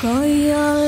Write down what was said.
Kaya